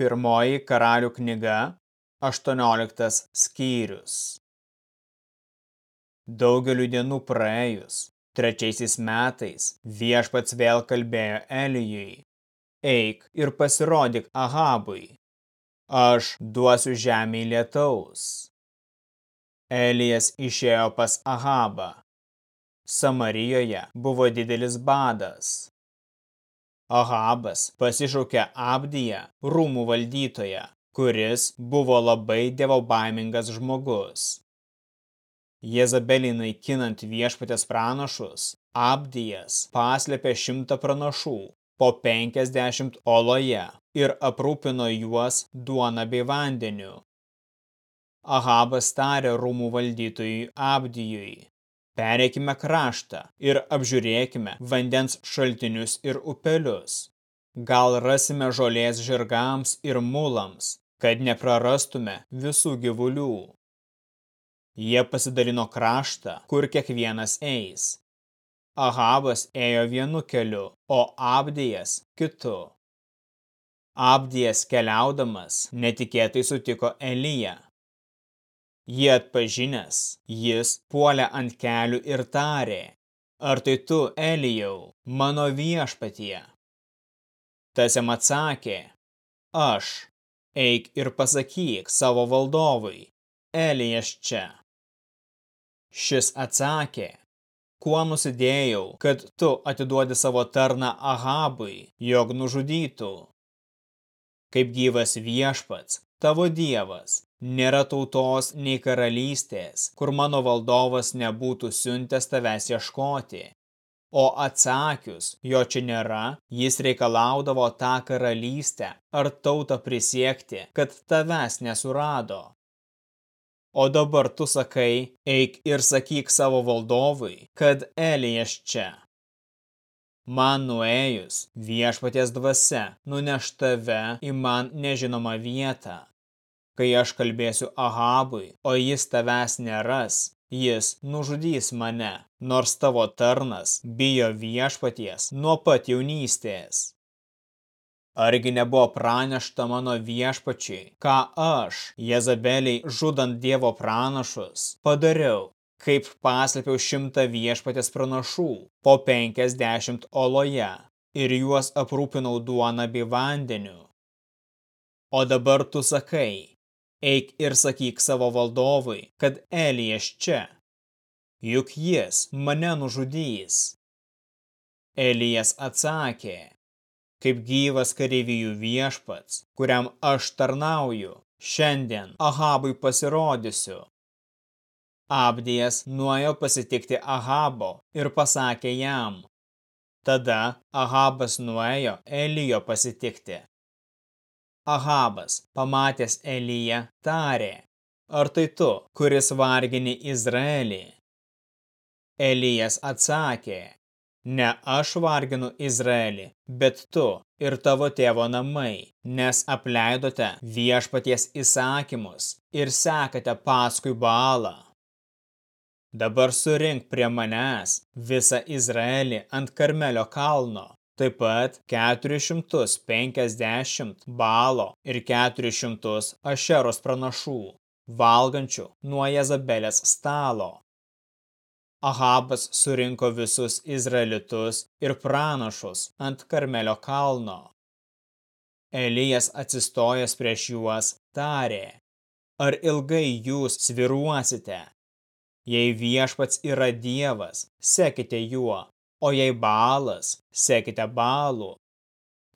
Pirmoji karalių knyga, 18 skyrius. Daugeliu dienų praėjus, trečiaisiais metais viešpats vėl kalbėjo Elijui. Eik ir pasirodyk Ahabui. Aš duosiu žemį lietaus. Elijas išėjo pas Ahabą. Samarijoje buvo didelis badas. Ahabas pasišaukė Abdiją, rūmų valdytoją, kuris buvo labai dievobaimingas žmogus. Jezabelį naikinant viešpatės pranašus, Abdijas paslėpė šimtą pranašų po penkiasdešimt oloje ir aprūpino juos duona bei vandeniu. Ahabas tarė rūmų valdytojui Abdijui. Pereikime kraštą ir apžiūrėkime vandens šaltinius ir upelius. Gal rasime žolės žirgams ir mulams, kad neprarastume visų gyvulių. Jie pasidalino kraštą, kur kiekvienas eis. Ahabas ėjo vienu keliu, o Abdijas kitu. Abdijas keliaudamas netikėtai sutiko Eliją, Jį atpažinęs, jis puolė ant kelių ir tarė, ar tai tu, Elijau, mano viešpatie? Tas jam atsakė, aš, eik ir pasakyk savo valdovui, Elijas čia. Šis atsakė, kuo nusidėjau, kad tu atiduodi savo tarną Ahabui, jog nužudytų. Kaip gyvas viešpats, tavo dievas, Nėra tautos nei karalystės, kur mano valdovas nebūtų siuntęs tavęs ieškoti. O atsakius, jo čia nėra, jis reikalaudavo tą karalystę ar tautą prisiekti, kad tavęs nesurado. O dabar tu sakai, eik ir sakyk savo valdovui, kad Elijas čia. Man nuėjus, viešpaties dvasia nuneš tave į man nežinomą vietą Kai aš kalbėsiu Ahabui, o jis tavęs neras, jis nužudys mane, nors tavo tarnas bijo viešpaties nuo pat jaunystės. Argi nebuvo pranešta mano viešpačiai, ką aš, Jezabeliai, žudant Dievo pranašus, padariau, kaip paslėpiau šimtą viešpatės pranašų po penkiasdešimt oloje ir juos aprūpinau duoną bei vandeniu. O dabar tu sakai, Eik ir sakyk savo valdovui, kad Elijas čia, juk jis mane nužudys. Elijas atsakė, kaip gyvas kareivijų viešpats, kuriam aš tarnauju, šiandien Ahabui pasirodysiu. Abdijas nuojo pasitikti Ahabo ir pasakė jam. Tada Ahabas nuėjo Elijo pasitikti. Ahabas, pamatęs Eliją, tarė, ar tai tu, kuris vargini Izraelį? Elijas atsakė, ne aš varginu Izraelį, bet tu ir tavo tėvo namai, nes apleidote viešpaties įsakymus ir sekate paskui balą. Dabar surink prie manęs visą Izraelį ant Karmelio kalno taip pat 450 balo ir 400 ašeros pranašų, valgančių nuo Jezabelės stalo. Ahabas surinko visus izraelitus ir pranašus ant Karmelio kalno. Elijas atsistojęs prieš juos tarė, ar ilgai jūs sviruosite? Jei viešpats yra dievas, sekite juo, o jei balas, sekite balų.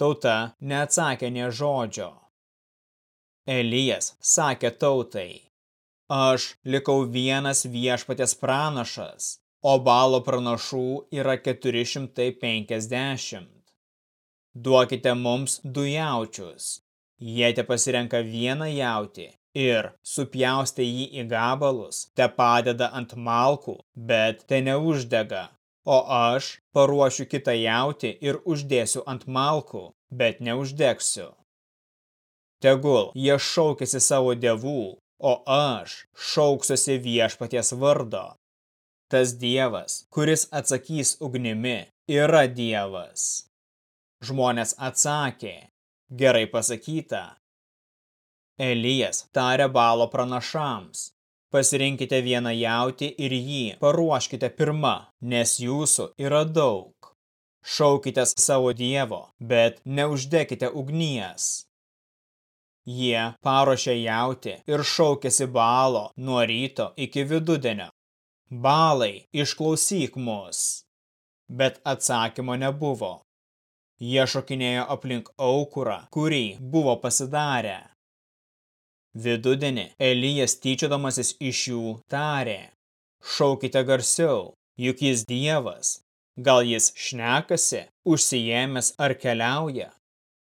Tauta neatsakė nie žodžio. Elijas sakė tautai, aš likau vienas viešpatės pranašas, o balo pranašų yra 450. Duokite mums du jaučius. Jie te pasirenka vieną jautį ir supjaustę jį į gabalus, te padeda ant malkų, bet te neuždega, o aš paruošiu kitą jautį ir uždėsiu ant malkų, bet neuždegsiu. Tegul jie šaukėsi savo dievų, o aš šauksiuosi viešpaties vardo. Tas dievas, kuris atsakys ugnimi, yra dievas. Žmonės atsakė, gerai pasakyta, Elijas tarė balo pranašams. Pasirinkite vieną jauti ir jį paruoškite pirma, nes jūsų yra daug. Šaukitės savo dievo, bet neuždekite ugnies. Jie paruošė jauti ir šaukėsi balo nuo ryto iki vidudienio. Balai, išklausyk mus. Bet atsakymo nebuvo. Jie šokinėjo aplink aukurą, kurį buvo pasidarę. Vidudienį Elijas tyčiodamasis iš jų tarė. Šaukite garsiau, juk jis dievas. Gal jis šnekasi, užsijėmęs ar keliauja?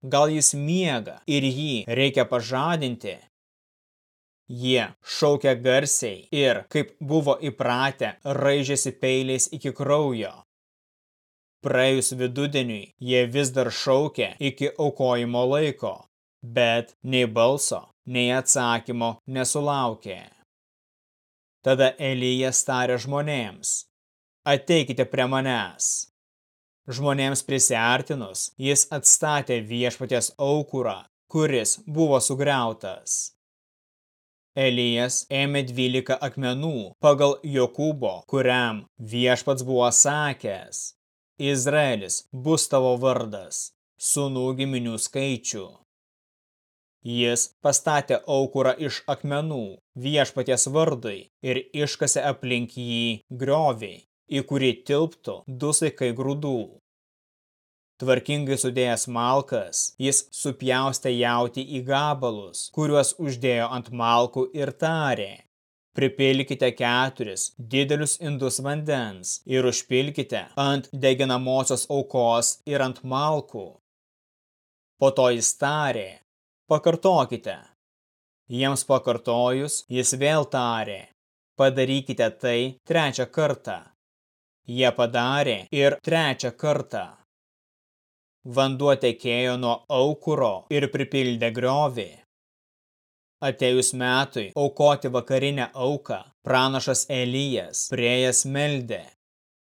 Gal jis miega ir jį reikia pažadinti? Jie šaukia garsiai ir, kaip buvo įpratę, raižėsi peiliais iki kraujo. Praėjus vidudieniui jie vis dar šaukė iki aukojimo laiko, bet nei balso, nei atsakymo nesulaukė. Tada Elijas tarė žmonėms, ateikite prie manęs. Žmonėms prisiartinus, jis atstatė viešpaties aukurą, kuris buvo sugriautas. Elijas ėmė dvylika akmenų pagal Jokūbo, kuriam viešpats buvo sakęs, Izraelis bus tavo vardas, sunų giminių skaičių. Jis pastatė aukurą iš akmenų viešpaties vardui ir iškasė aplink jį griovį, į kurį tilptų du saikai grūdų. Tvarkingai sudėjęs malkas, jis supjaustė jauti į gabalus, kuriuos uždėjo ant malkų ir tarė – Pripilkite keturis didelius indus vandens ir užpilkite ant deginamosios aukos ir ant malkų. Po to jis tarė, pakartokite. Jiems pakartojus, jis vėl tarė, padarykite tai trečią kartą. Jie padarė ir trečią kartą. Vanduo tekėjo nuo aukuro ir pripildė griovį. Atėjus metui aukoti vakarinę auką, pranašas Elijas priejas meldė.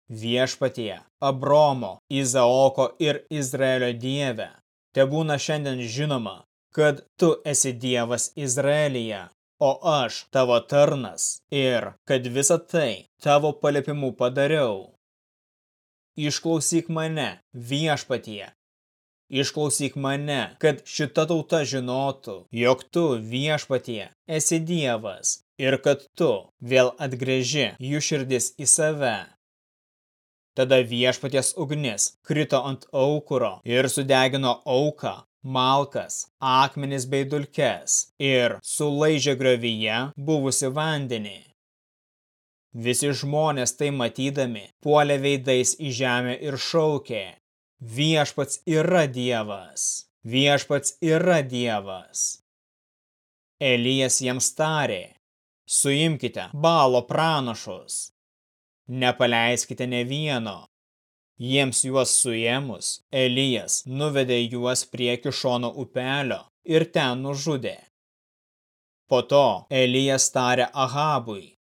Viešpatie, Abromo, Izaoko ir Izraelio dieve, te būna šiandien žinoma, kad tu esi dievas Izraelyje, o aš tavo tarnas ir kad visą tai tavo palėpimų padariau. Išklausyk mane, viešpatie, Išklausyk mane, kad šita tauta žinotų, jog tu viešpatie esi Dievas ir kad tu vėl atgrėži jų širdis į save. Tada viešpaties ugnis krito ant aukuro ir sudegino auką, malkas, akmenis bei dulkes ir sulaižė griovyje buvusi vandenį. Visi žmonės tai matydami puolė veidais į žemę ir šaukė, Viešpats yra Dievas. Viešpats yra Dievas. Elijas jiems tarė, suimkite balo pranašus. Nepaleiskite ne vieno. Jiems juos suėmus, Elijas nuvedė juos prie kišono upelio ir ten nužudė. Po to Elijas tarė Ahabui,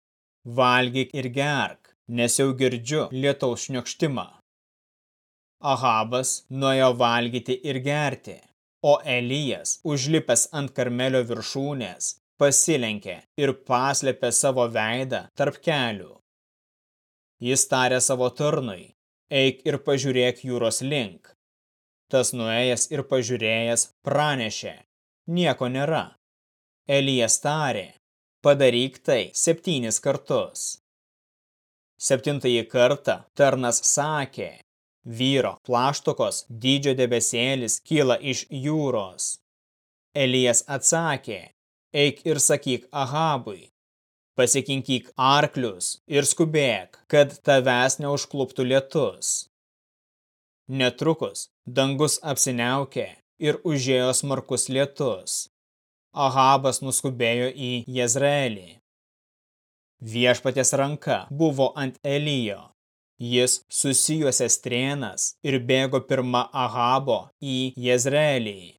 valgyk ir gerk, nes jau girdžiu lietaus šniokštimą. Ahabas nuėjo valgyti ir gerti, o Elijas, užlipęs ant karmelio viršūnės, pasilenkė ir paslėpė savo veidą tarp kelių. Jis tarė savo tarnui, eik ir pažiūrėk jūros link. Tas nuėjęs ir pažiūrėjęs pranešė, nieko nėra. Elijas tarė, padaryk tai septynis kartus. Septintąjį kartą tarnas sakė, Vyro plaštokos dydžio debesėlis kyla iš jūros. Elijas atsakė, eik ir sakyk Ahabui, pasikinkyk arklius ir skubėk, kad tavęs neužkluptų lietus. Netrukus dangus apsiniaukė ir užėjo smarkus lietus. Ahabas nuskubėjo į Jezraelį. Viešpatės ranka buvo ant Elijo Jis susijuose strėnas ir bėgo pirma Ahabo į Jezreelį.